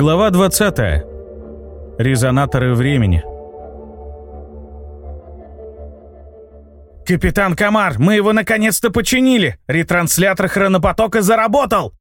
Глава 20. Резонаторы времени. «Капитан Комар, мы его наконец-то починили! Ретранслятор хронопотока заработал!»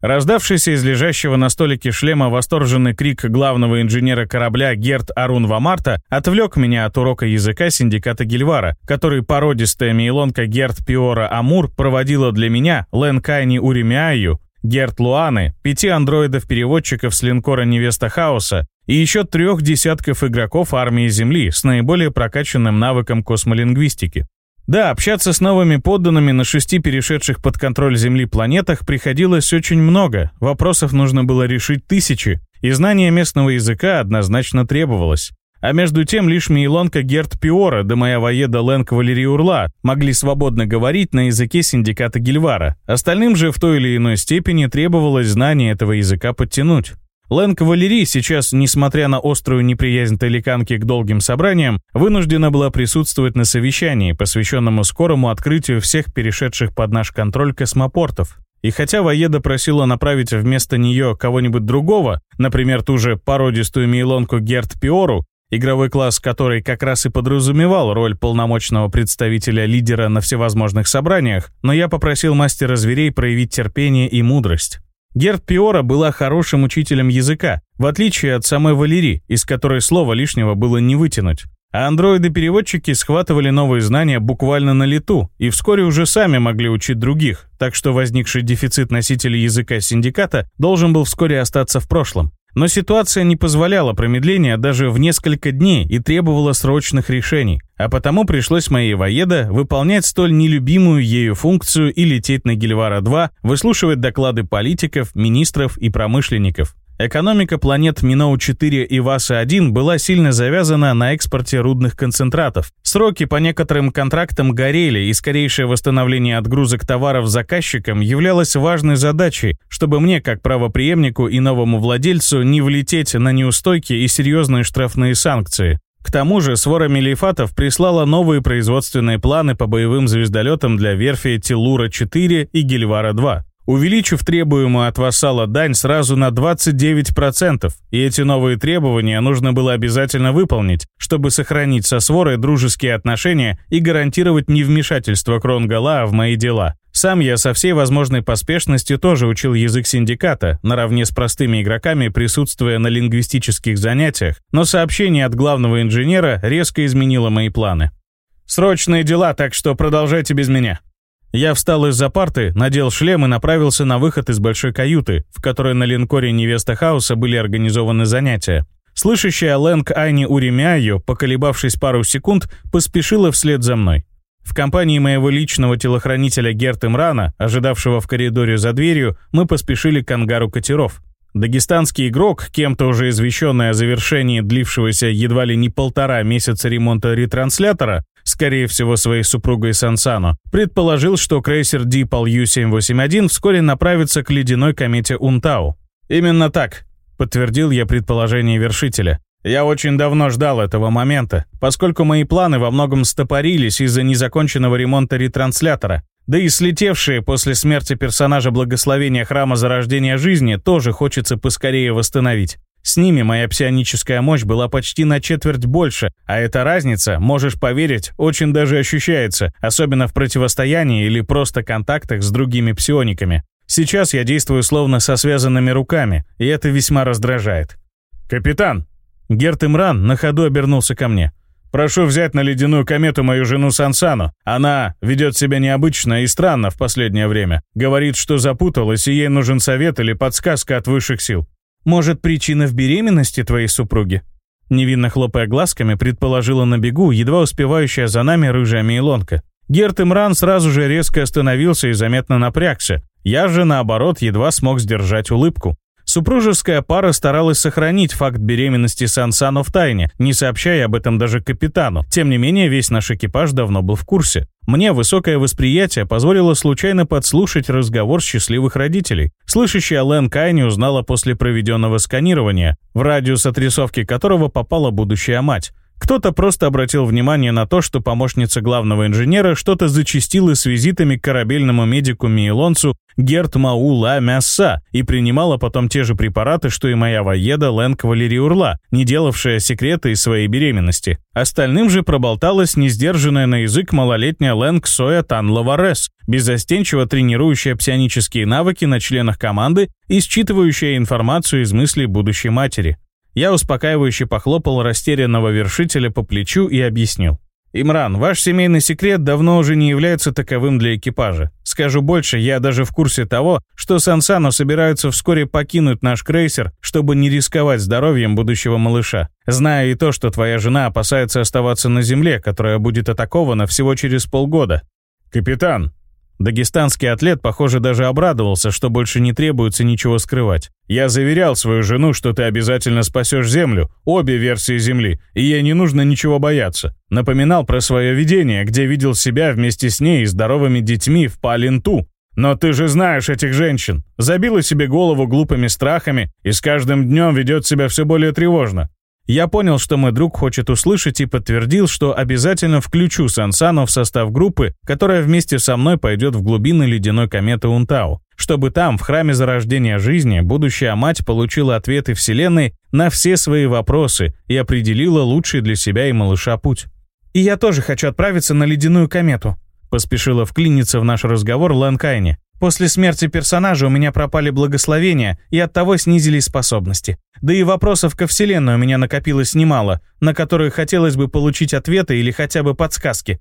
Раздавшийся из лежащего на столике шлема восторженный крик главного инженера корабля Герт Арун Вамарта отвлек меня от урока языка синдиката Гильвара, который породистая мейлонка Герт Пиора Амур проводила для меня, Лен Кайни Уремиаю, Герт Луаны, пяти андроидов-переводчиков с линкора Невеста Хаоса и еще трех десятков игроков армии Земли с наиболее прокачанным навыком космолингвистики. Да, общаться с новыми подданными на шести перешедших под контроль Земли планетах приходилось очень много, вопросов нужно было решить тысячи, и знание местного языка однозначно требовалось. А между тем лишь Мейлонка Герт Пиора да моя воеда Лен Кавалерий Урла могли свободно говорить на языке синдиката Гильвара. Остальным же в той или иной степени требовалось знание этого языка подтянуть. Лэн Кавалерий сейчас, несмотря на острую неприязнь Таликанки к долгим собраниям, вынуждена была присутствовать на совещании, посвященному скорому открытию всех перешедших под наш контроль космопортов. И хотя Воеда просила направить вместо нее кого-нибудь другого, например, ту же породистую мейлонку Герт Пиору, игровой класс которой как раз и подразумевал роль полномочного представителя лидера на всевозможных собраниях, но я попросил мастера зверей проявить терпение и мудрость. Герт Пиора была хорошим учителем языка, в отличие от самой Валерии, из которой слова лишнего было не вытянуть. А андроиды-переводчики схватывали новые знания буквально на лету и вскоре уже сами могли учить других, так что возникший дефицит носителей языка синдиката должен был вскоре остаться в прошлом. Но ситуация не позволяла промедления даже в несколько дней и требовала срочных решений, а потому пришлось моей воеда выполнять столь нелюбимую ею функцию и лететь на Гильвара-2, выслушивать доклады политиков, министров и промышленников. Экономика планет Миноу-4 и Васа-1 была сильно завязана на экспорте рудных концентратов. Сроки по некоторым контрактам горели, и скорейшее восстановление отгрузок товаров заказчикам являлось важной задачей, чтобы мне, как правопреемнику и новому владельцу, не влететь на неустойки и серьезные штрафные санкции. К тому же свора Мелифатов прислала новые производственные планы по боевым звездолетам для верфи Тилура-4 и Гильвара-2 увеличив требуемую от вассала дань сразу на 29%, и эти новые требования нужно было обязательно выполнить, чтобы сохранить со сворой дружеские отношения и гарантировать невмешательство Кронгала в мои дела. Сам я со всей возможной поспешностью тоже учил язык синдиката, наравне с простыми игроками присутствуя на лингвистических занятиях, но сообщение от главного инженера резко изменило мои планы. «Срочные дела, так что продолжайте без меня», я встал из-за парты, надел шлем и направился на выход из большой каюты, в которой на линкоре Невеста Хауса были организованы занятия. Слышащая Лэнг Айни Уремяю, поколебавшись пару секунд, поспешила вслед за мной. В компании моего личного телохранителя Герт Имрана, ожидавшего в коридоре за дверью, мы поспешили к ангару катеров. Дагестанский игрок, кем-то уже извещенный о завершении длившегося едва ли не полтора месяца ремонта ретранслятора, скорее всего своей супругой Сансано, предположил, что крейсер Дипал Ю-781 вскоре направится к ледяной комете Унтау. «Именно так», — подтвердил я предположение вершителя. «Я очень давно ждал этого момента, поскольку мои планы во многом стопорились из-за незаконченного ремонта ретранслятора, да и слетевшие после смерти персонажа благословения Храма Зарождения Жизни тоже хочется поскорее восстановить. С ними моя псионическая мощь была почти на четверть больше, а эта разница, можешь поверить, очень даже ощущается, особенно в противостоянии или просто контактах с другими псиониками. Сейчас я действую словно со связанными руками, и это весьма раздражает. «Капитан!» Герт Имран на ходу обернулся ко мне. «Прошу взять на ледяную комету мою жену Сансану. Она ведет себя необычно и странно в последнее время. Говорит, что запуталась, и ей нужен совет или подсказка от высших сил. Может, причина в беременности твоей супруги?» Невинно хлопая глазками, предположила на бегу, едва успевающая за нами рыжая мейлонка. Герт Имран сразу же резко остановился и заметно напрягся. Я же, наоборот, едва смог сдержать улыбку. Супружеская пара старалась сохранить факт беременности Сансану в тайне, не сообщая об этом даже капитану. Тем не менее, весь наш экипаж давно был в курсе. Мне высокое восприятие позволило случайно подслушать разговор счастливых родителей. Слышащая Лэн Кайни узнала после проведенного сканирования, в радиус отрисовки которого попала будущая мать. Кто-то просто обратил внимание на то, что помощница главного инженера что-то зачастила с визитами к корабельному медику Мейлонцу Герт Маула Мяса и принимала потом те же препараты, что и моя воеда Лэн Кавалерий Урла, не делавшая секреты из своей беременности. Остальным же проболталась несдержанная на язык малолетняя Лэн Ксоя Тан Лаварес, беззастенчиво тренирующая псионические навыки на членах команды и считывающая информацию из мыслей будущей матери. Я успокаивающе похлопал растерянного вершителя по плечу и объяснил. «Имран, ваш семейный секрет давно уже не является таковым для экипажа. Скажу больше, я даже в курсе того, что Сансану собираются вскоре покинуть наш крейсер, чтобы не рисковать здоровьем будущего малыша. Знаю и то, что твоя жена опасается оставаться на Земле, которая будет атакована всего через полгода. «Капитан!» Дагестанский атлет, похоже, даже обрадовался, что больше не требуется ничего скрывать. «Я заверял свою жену, что ты обязательно спасешь Землю, обе версии Земли, и ей не нужно ничего бояться. Напоминал про свое видение, где видел себя вместе с ней и здоровыми детьми в Палинту. Но ты же знаешь этих женщин. Забила себе голову глупыми страхами и с каждым днем ведет себя все более тревожно. Я понял, что мой друг хочет услышать и подтвердил, что обязательно включу Сансану в состав группы, которая вместе со мной пойдет в глубины ледяной кометы Унтау, чтобы там, в храме зарождения жизни, будущая мать получила ответы Вселенной на все свои вопросы и определила лучший для себя и малыша путь. «И я тоже хочу отправиться на ледяную комету», поспешила вклиниться в наш разговор Ланкайне. После смерти персонажа у меня пропали благословения, и оттого снизились способности. Да и вопросов ко Вселенной у меня накопилось немало, на которые хотелось бы получить ответы или хотя бы подсказки.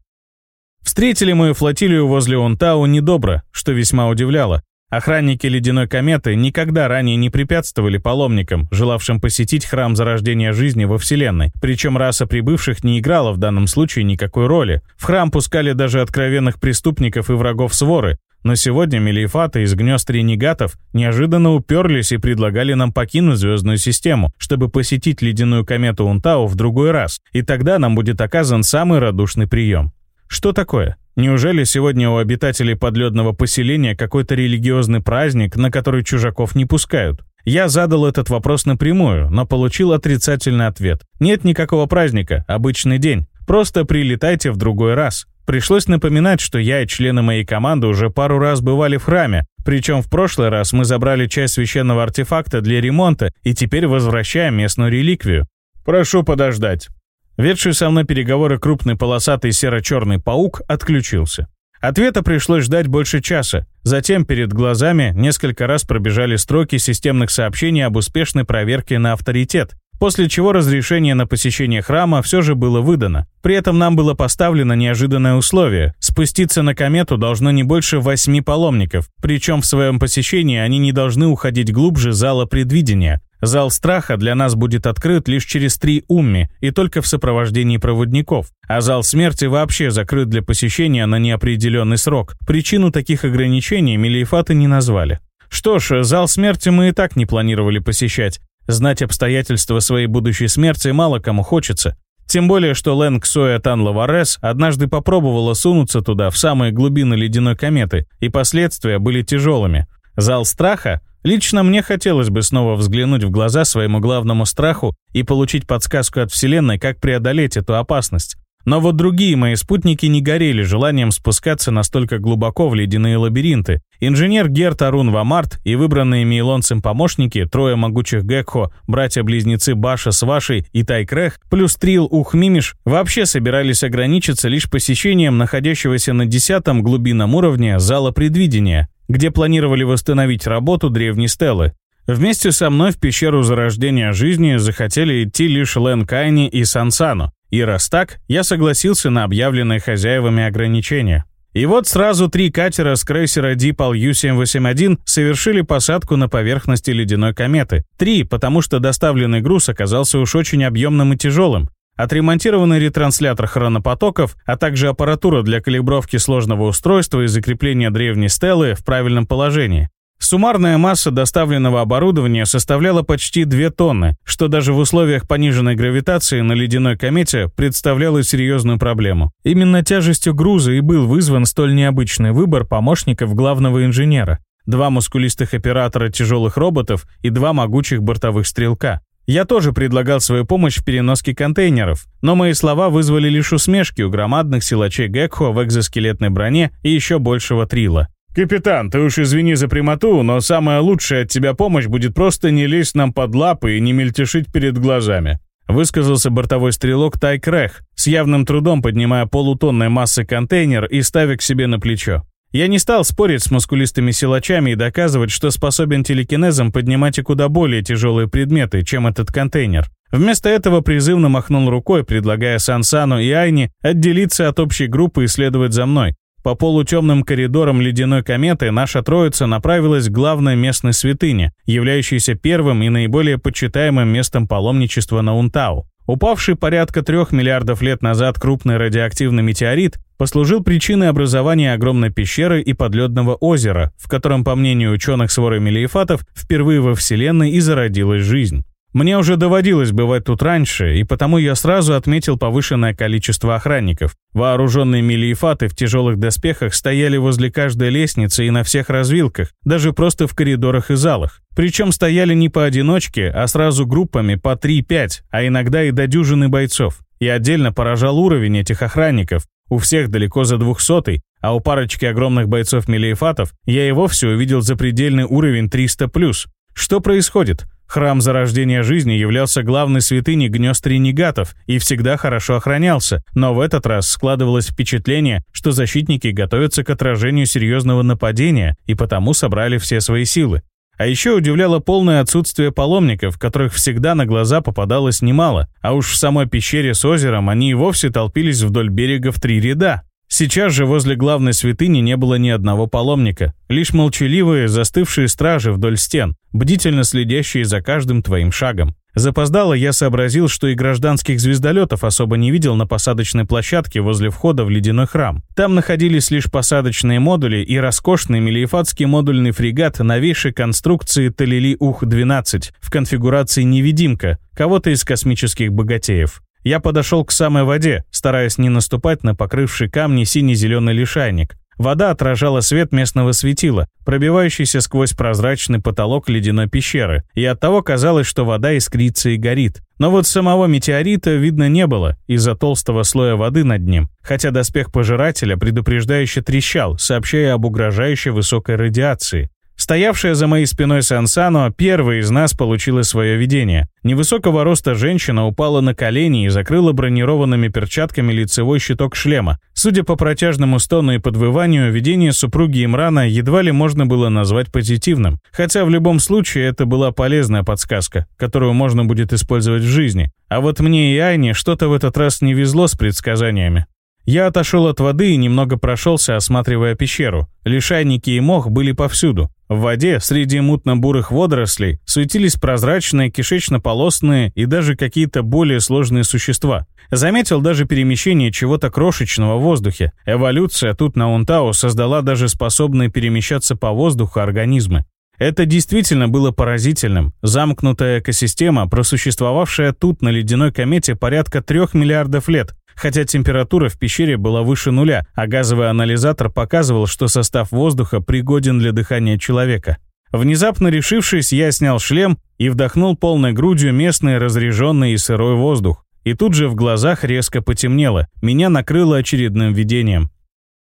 Встретили мою флотилию возле Унтау недобро, что весьма удивляло. Охранники Ледяной кометы никогда ранее не препятствовали паломникам, желавшим посетить храм зарождения жизни во Вселенной, причем раса прибывших не играла в данном случае никакой роли. В храм пускали даже откровенных преступников и врагов своры, но сегодня Мелиефаты из гнезд ренегатов неожиданно уперлись и предлагали нам покинуть звездную систему, чтобы посетить ледяную комету Унтау в другой раз, и тогда нам будет оказан самый радушный прием. Что такое? Неужели сегодня у обитателей подледного поселения какой-то религиозный праздник, на который чужаков не пускают? Я задал этот вопрос напрямую, но получил отрицательный ответ. Нет никакого праздника, обычный день. Просто прилетайте в другой раз. Пришлось напоминать, что я и члены моей команды уже пару раз бывали в храме, причем в прошлый раз мы забрали часть священного артефакта для ремонта и теперь возвращаем местную реликвию. Прошу подождать. Ведший со мной переговоры крупный полосатый серо-черный паук отключился. Ответа пришлось ждать больше часа. Затем перед глазами несколько раз пробежали строки системных сообщений об успешной проверке на авторитет, После чего разрешение на посещение храма все же было выдано. При этом нам было поставлено неожиданное условие. Спуститься на комету должно не больше восьми паломников, причем в своем посещении они не должны уходить глубже зала предвидения. Зал страха для нас будет открыт лишь через три умми и только в сопровождении проводников, а зал смерти вообще закрыт для посещения на неопределенный срок. Причину таких ограничений Мелиефаты не назвали. Что ж, зал смерти мы и так не планировали посещать, Знать обстоятельства своей будущей смерти мало кому хочется. Тем более, что Лэнг Соя Тан Лаварес однажды попробовала сунуться туда, в самые глубины ледяной кометы, и последствия были тяжелыми. Зал страха? Лично мне хотелось бы снова взглянуть в глаза своему главному страху и получить подсказку от Вселенной, как преодолеть эту опасность. Но вот другие мои спутники не горели желанием спускаться настолько глубоко в ледяные лабиринты. Инженер Герт Арун Вамарт и выбранные мейлонцем помощники, трое могучих Гекхо, братья-близнецы Баша с Вашей и Тайкрех, плюс Трил Ухмимиш, вообще собирались ограничиться лишь посещением находящегося на десятом глубинном уровне зала предвидения, где планировали восстановить работу древней стелы. Вместе со мной в пещеру зарождения жизни захотели идти лишь Лен Кайни и Сансано. И раз так, я согласился на объявленные хозяевами ограничения. И вот сразу три катера с крейсера Дипал Ю-781 совершили посадку на поверхности ледяной кометы. Три, потому что доставленный груз оказался уж очень объемным и тяжелым. Отремонтированный ретранслятор хронопотоков, а также аппаратура для калибровки сложного устройства и закрепления древней стелы в правильном положении. Суммарная масса доставленного оборудования составляла почти 2 тонны, что даже в условиях пониженной гравитации на ледяной комете представляло серьезную проблему. Именно тяжестью груза и был вызван столь необычный выбор помощников главного инженера. Два мускулистых оператора тяжелых роботов и два могучих бортовых стрелка. Я тоже предлагал свою помощь в переноске контейнеров, но мои слова вызвали лишь усмешки у громадных силачей Гекхо в экзоскелетной броне и еще большего трила. «Капитан, ты уж извини за прямоту, но самая лучшая от тебя помощь будет просто не лезть нам под лапы и не мельтешить перед глазами». Высказался бортовой стрелок Тайк Рех, с явным трудом поднимая полутонной массы контейнер и ставя к себе на плечо. Я не стал спорить с мускулистыми силачами и доказывать, что способен телекинезом поднимать и куда более тяжелые предметы, чем этот контейнер. Вместо этого призывно махнул рукой, предлагая Сансану и Айне отделиться от общей группы и следовать за мной. По полутемным коридорам ледяной кометы наша троица направилась к главной местной святыне, являющейся первым и наиболее почитаемым местом паломничества на Унтау. Упавший порядка трех миллиардов лет назад крупный радиоактивный метеорит послужил причиной образования огромной пещеры и подледного озера, в котором, по мнению ученых своры Мелиефатов, впервые во Вселенной и зародилась жизнь. Мне уже доводилось бывать тут раньше, и потому я сразу отметил повышенное количество охранников. Вооруженные милиефаты в тяжелых доспехах стояли возле каждой лестницы и на всех развилках, даже просто в коридорах и залах. Причем стояли не поодиночке, а сразу группами по 3-5, а иногда и до дюжины бойцов. И отдельно поражал уровень этих охранников. У всех далеко за 200 а у парочки огромных бойцов милиефатов я и вовсе увидел запредельный уровень 300+. Что происходит? Храм зарождения жизни являлся главной святыней гнезд ренегатов и всегда хорошо охранялся, но в этот раз складывалось впечатление, что защитники готовятся к отражению серьезного нападения и потому собрали все свои силы. А еще удивляло полное отсутствие паломников, которых всегда на глаза попадалось немало, а уж в самой пещере с озером они и вовсе толпились вдоль берега в три ряда. Сейчас же возле главной святыни не было ни одного паломника, лишь молчаливые, застывшие стражи вдоль стен, бдительно следящие за каждым твоим шагом. Запоздало я сообразил, что и гражданских звездолетов особо не видел на посадочной площадке возле входа в ледяной храм. Там находились лишь посадочные модули и роскошный мелиефатский модульный фрегат новейшей конструкции Талили-Ух-12 в конфигурации «Невидимка», кого-то из космических богатеев. Я подошел к самой воде, стараясь не наступать на покрывший камни синий-зеленый лишайник. Вода отражала свет местного светила, пробивающийся сквозь прозрачный потолок ледяной пещеры, и оттого казалось, что вода искрится и горит. Но вот самого метеорита видно не было из-за толстого слоя воды над ним, хотя доспех пожирателя предупреждающе трещал, сообщая об угрожающей высокой радиации. Стоявшая за моей спиной Сансано первой из нас получила свое видение. Невысокого роста женщина упала на колени и закрыла бронированными перчатками лицевой щиток шлема. Судя по протяжному стону и подвыванию, видение супруги Имрана едва ли можно было назвать позитивным. Хотя в любом случае это была полезная подсказка, которую можно будет использовать в жизни. А вот мне и Айне что-то в этот раз не везло с предсказаниями. Я отошел от воды и немного прошелся, осматривая пещеру. Лишайники и мох были повсюду. В воде, среди мутно-бурых водорослей, суетились прозрачные, кишечно-полосные и даже какие-то более сложные существа. Заметил даже перемещение чего-то крошечного в воздухе. Эволюция тут на Унтау создала даже способные перемещаться по воздуху организмы. Это действительно было поразительным. Замкнутая экосистема, просуществовавшая тут на ледяной комете порядка трех миллиардов лет, хотя температура в пещере была выше нуля, а газовый анализатор показывал, что состав воздуха пригоден для дыхания человека. Внезапно решившись, я снял шлем и вдохнул полной грудью местный разреженный и сырой воздух. И тут же в глазах резко потемнело, меня накрыло очередным видением.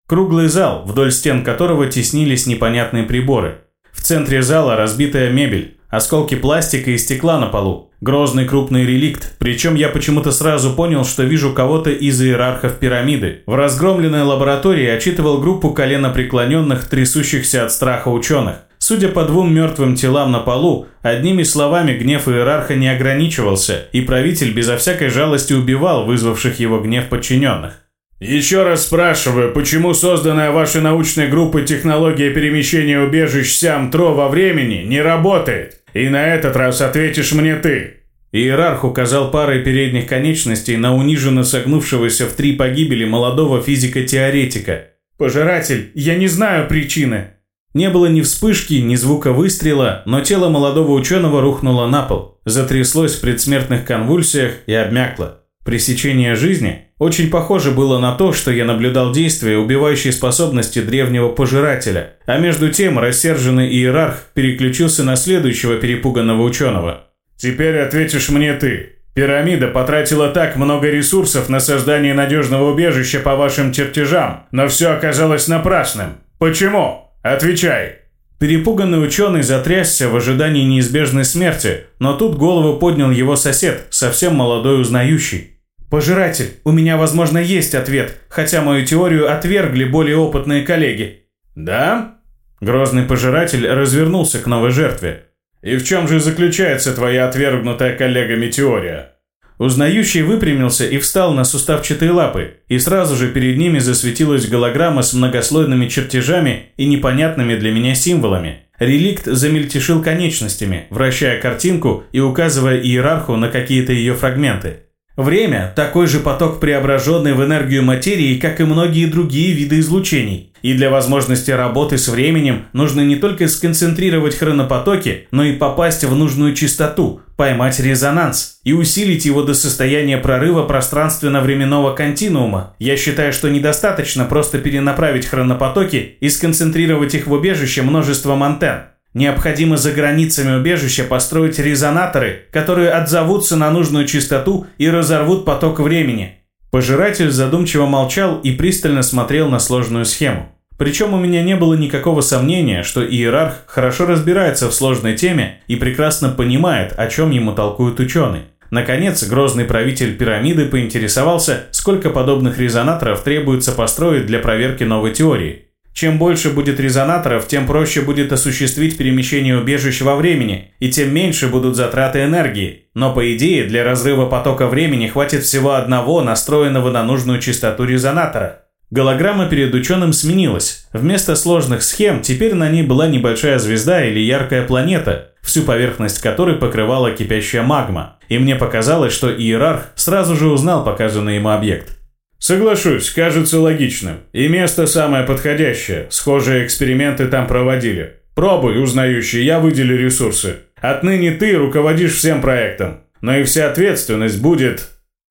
Круглый зал, вдоль стен которого теснились непонятные приборы. В центре зала разбитая мебель, осколки пластика и стекла на полу. Грозный крупный реликт, причем я почему-то сразу понял, что вижу кого-то из иерархов пирамиды. В разгромленной лаборатории отчитывал группу коленопреклоненных, трясущихся от страха ученых. Судя по двум мертвым телам на полу, одними словами гнев иерарха не ограничивался, и правитель безо всякой жалости убивал вызвавших его гнев подчиненных. «Еще раз спрашиваю, почему созданная вашей научной группой технология перемещения убежищ Сям-Тро во времени не работает?» И на этот раз ответишь мне ты». Иерарх указал парой передних конечностей на униженно согнувшегося в три погибели молодого физика-теоретика. «Пожиратель, я не знаю причины». Не было ни вспышки, ни звука выстрела, но тело молодого ученого рухнуло на пол, затряслось в предсмертных конвульсиях и обмякло. Пресечение жизни очень похоже было на то, что я наблюдал действия, убивающие способности древнего пожирателя, а между тем рассерженный иерарх переключился на следующего перепуганного ученого. «Теперь ответишь мне ты. Пирамида потратила так много ресурсов на создание надежного убежища по вашим чертежам, но все оказалось напрасным. Почему? Отвечай!» Перепуганный ученый затрясся в ожидании неизбежной смерти, но тут голову поднял его сосед, совсем молодой узнающий. «Пожиратель, у меня, возможно, есть ответ, хотя мою теорию отвергли более опытные коллеги». «Да?» Грозный пожиратель развернулся к новой жертве. «И в чем же заключается твоя отвергнутая коллегами теория?» Узнающий выпрямился и встал на суставчатые лапы, и сразу же перед ними засветилась голограмма с многослойными чертежами и непонятными для меня символами. Реликт замельтешил конечностями, вращая картинку и указывая иерарху на какие-то ее фрагменты. Время – такой же поток, преображенный в энергию материи, как и многие другие виды излучений. И для возможности работы с временем нужно не только сконцентрировать хронопотоки, но и попасть в нужную частоту, поймать резонанс и усилить его до состояния прорыва пространственно-временного континуума. Я считаю, что недостаточно просто перенаправить хронопотоки и сконцентрировать их в убежище множеством антенн. Необходимо за границами убежища построить резонаторы, которые отзовутся на нужную частоту и разорвут поток времени. Пожиратель задумчиво молчал и пристально смотрел на сложную схему. Причем у меня не было никакого сомнения, что иерарх хорошо разбирается в сложной теме и прекрасно понимает, о чем ему толкуют ученые. Наконец, грозный правитель пирамиды поинтересовался, сколько подобных резонаторов требуется построить для проверки новой теории. Чем больше будет резонаторов, тем проще будет осуществить перемещение убежищ во времени, и тем меньше будут затраты энергии. Но по идее, для разрыва потока времени хватит всего одного настроенного на нужную частоту резонатора. Голограмма перед ученым сменилась. Вместо сложных схем теперь на ней была небольшая звезда или яркая планета, всю поверхность которой покрывала кипящая магма. И мне показалось, что иерарх сразу же узнал показанный ему объект. Соглашусь, кажется логичным. И место самое подходящее. Схожие эксперименты там проводили. Пробуй, узнающий, я выделю ресурсы. Отныне ты руководишь всем проектом. Но и вся ответственность будет...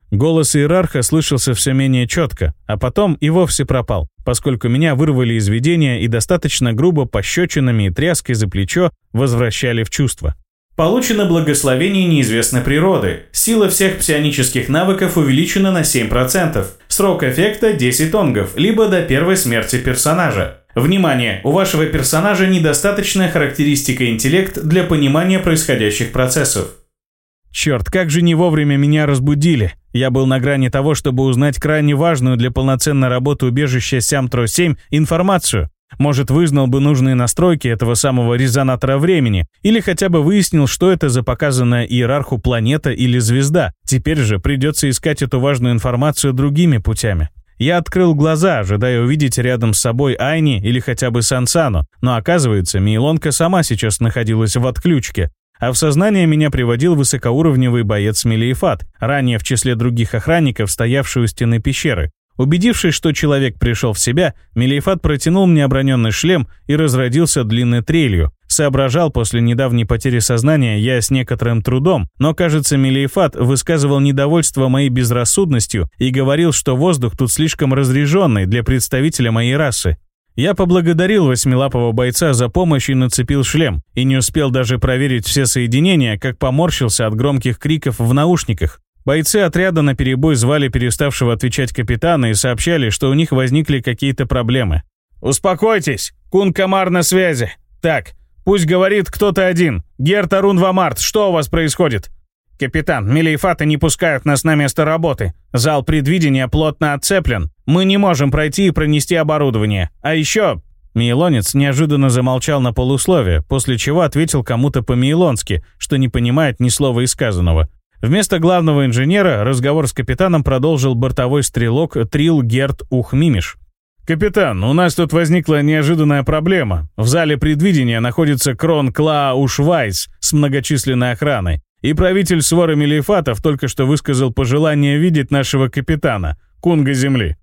Голос иерарха слышался все менее четко, а потом и вовсе пропал, поскольку меня вырвали из видения и достаточно грубо пощечинами и тряской за плечо возвращали в чувство. Получено благословение неизвестной природы. Сила всех псионических навыков увеличена на 7%. Срок эффекта 10 тонгов, либо до первой смерти персонажа. Внимание! У вашего персонажа недостаточная характеристика интеллект для понимания происходящих процессов. Черт, как же не вовремя меня разбудили. Я был на грани того, чтобы узнать крайне важную для полноценной работы убежища Сямтро-7 информацию. Может, вызнал бы нужные настройки этого самого резонатора времени, или хотя бы выяснил, что это за показанная иерарху планета или звезда. Теперь же придется искать эту важную информацию другими путями. Я открыл глаза, ожидая увидеть рядом с собой Айни или хотя бы Сансану, но оказывается, Мейлонка сама сейчас находилась в отключке, а в сознание меня приводил высокоуровневый боец Мелиефат, ранее в числе других охранников, стоявший у стены пещеры. Убедившись, что человек пришел в себя, Мелиефат протянул мне оброненный шлем и разродился длинной трелью. Соображал после недавней потери сознания я с некоторым трудом, но, кажется, Мелиефат высказывал недовольство моей безрассудностью и говорил, что воздух тут слишком разряженный для представителя моей расы. Я поблагодарил восьмилапого бойца за помощь и нацепил шлем, и не успел даже проверить все соединения, как поморщился от громких криков в наушниках. Бойцы отряда на перебой звали переставшего отвечать капитана и сообщали, что у них возникли какие-то проблемы. «Успокойтесь! Кун Камар на связи! Так, пусть говорит кто-то один. Герт Арун Вамарт, что у вас происходит?» «Капитан, мелиефаты не пускают нас на место работы. Зал предвидения плотно отцеплен. Мы не можем пройти и пронести оборудование. А еще...» Мейлонец неожиданно замолчал на полусловие, после чего ответил кому-то по-мейлонски, что не понимает ни слова из сказанного. Вместо главного инженера разговор с капитаном продолжил бортовой стрелок Трил Герт Ухмимиш. «Капитан, у нас тут возникла неожиданная проблема. В зале предвидения находится Крон Кла Ушвайс с многочисленной охраной. И правитель своры Мелифатов только что высказал пожелание видеть нашего капитана, Кунга Земли.